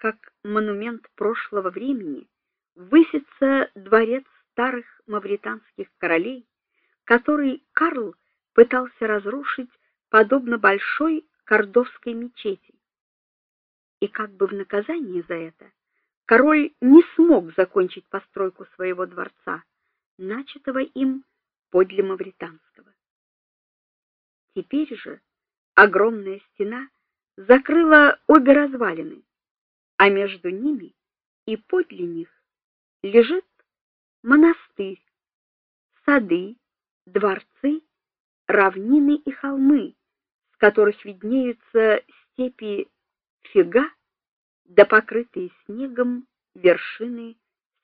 как монумент прошлого времени, высится дворец старых мавританских королей, который Карл пытался разрушить подобно большой кордовской мечети. И как бы в наказание за это король не смог закончить постройку своего дворца, начатого им подле мавританского. Теперь же огромная стена закрыла обе развалины, а между ними и подле них лежит монастырь, сады, дворцы, равнины и холмы, с которых виднеются степи Фига да покрытые снегом вершины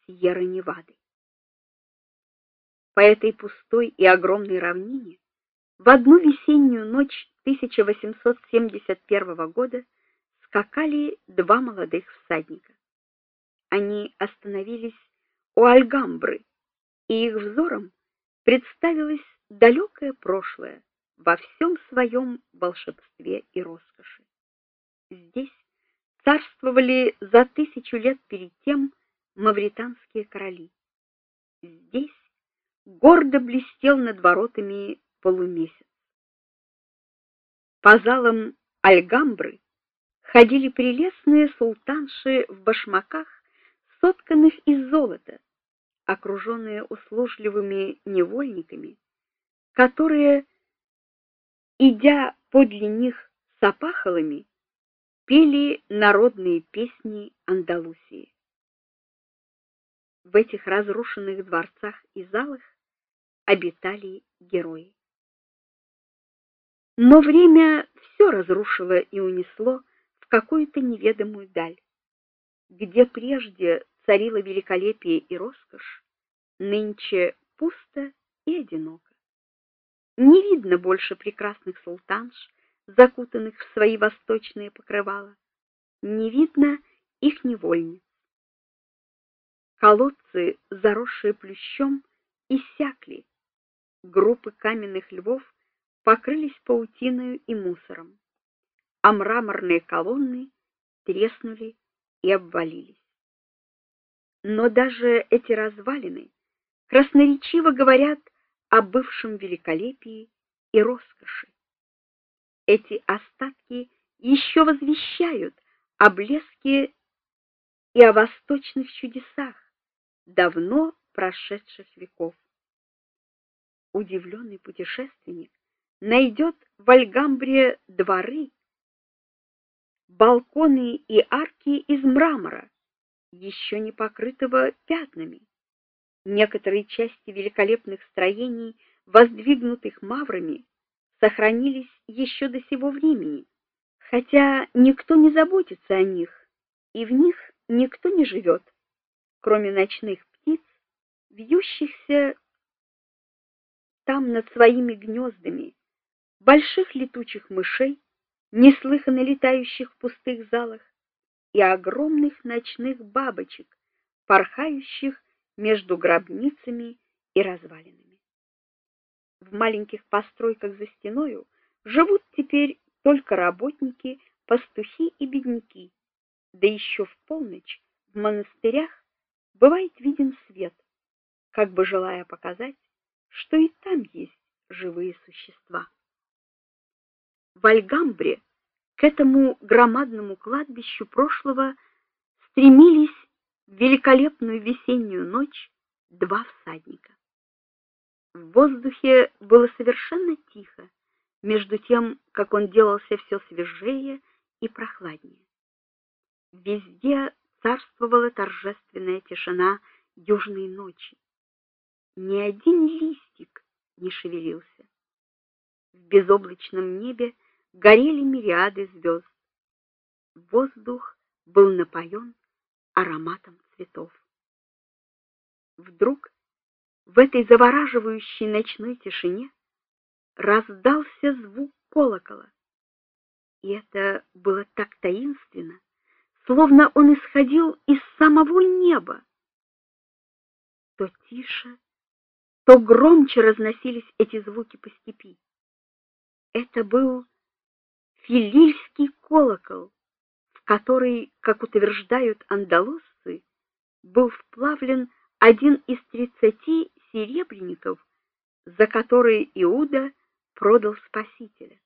Сьерра-Невады. По этой пустой и огромной равнине в одну весеннюю ночь 1871 года скакали два молодых всадника. Они остановились у Альгамбры, и их взором представилось далекое прошлое во всем своем волшебстве и роскоши. Здесь царствовали за тысячу лет перед тем мавританские короли. Здесь гордо блестел над воротами полумесяц. По залам Альгамбры ходили прелестные султанши в башмаках, сотканных из золота, окруженные услужливыми невольниками, которые, идя подле них с опахалами, пели народные песни Андалусии. В этих разрушенных дворцах и залах обитали герои. Но время все разрушило и унесло в какую-то неведомую даль. Где прежде царило великолепие и роскошь, нынче пусто и одиноко. Не видно больше прекрасных султанш, закутанных в свои восточные покрывала. Не видно их невольниц. Колодцы, заросшие плющом, иссякли. Группы каменных львов покрылись паутиной и мусором, а мраморные колонны треснули и обвалились. Но даже эти развалины красноречиво говорят о бывшем великолепии и роскоши эти остатки еще возвещают о блеске и о восточных чудесах давно прошедших веков. Удивленный путешественник найдет в Альгамбре дворы, балконы и арки из мрамора, еще не покрытого пятнами. Некоторые части великолепных строений, воздвигнутых маврами, сохранились еще до сего времени, хотя никто не заботится о них, и в них никто не живет, кроме ночных птиц, вьющихся там над своими гнездами, больших летучих мышей, неслыханно летающих в пустых залах, и огромных ночных бабочек, порхающих между гробницами и развалинами в маленьких постройках за стеною живут теперь только работники, пастухи и бедняки. Да еще в полночь в монастырях бывает виден свет, как бы желая показать, что и там есть живые существа. В Альгамбре к этому громадному кладбищу прошлого стремились в великолепную весеннюю ночь два всадника. В воздухе было совершенно тихо, между тем, как он делался все свежее и прохладнее. Везде царствовала торжественная тишина южной ночи. Ни один листик не шевелился. В безоблачном небе горели мириады звезд. Воздух был напоен ароматом цветов. Вдруг в этой завораживающей ночной тишине раздался звук колокола. И это было так таинственно, словно он исходил из самого неба. То тише, то громче разносились эти звуки по степи. Это был филильский колокол, в который, как утверждают андалузцы, был вплавлен один из тридцати серебряников, за которые Иуда продал Спасителя.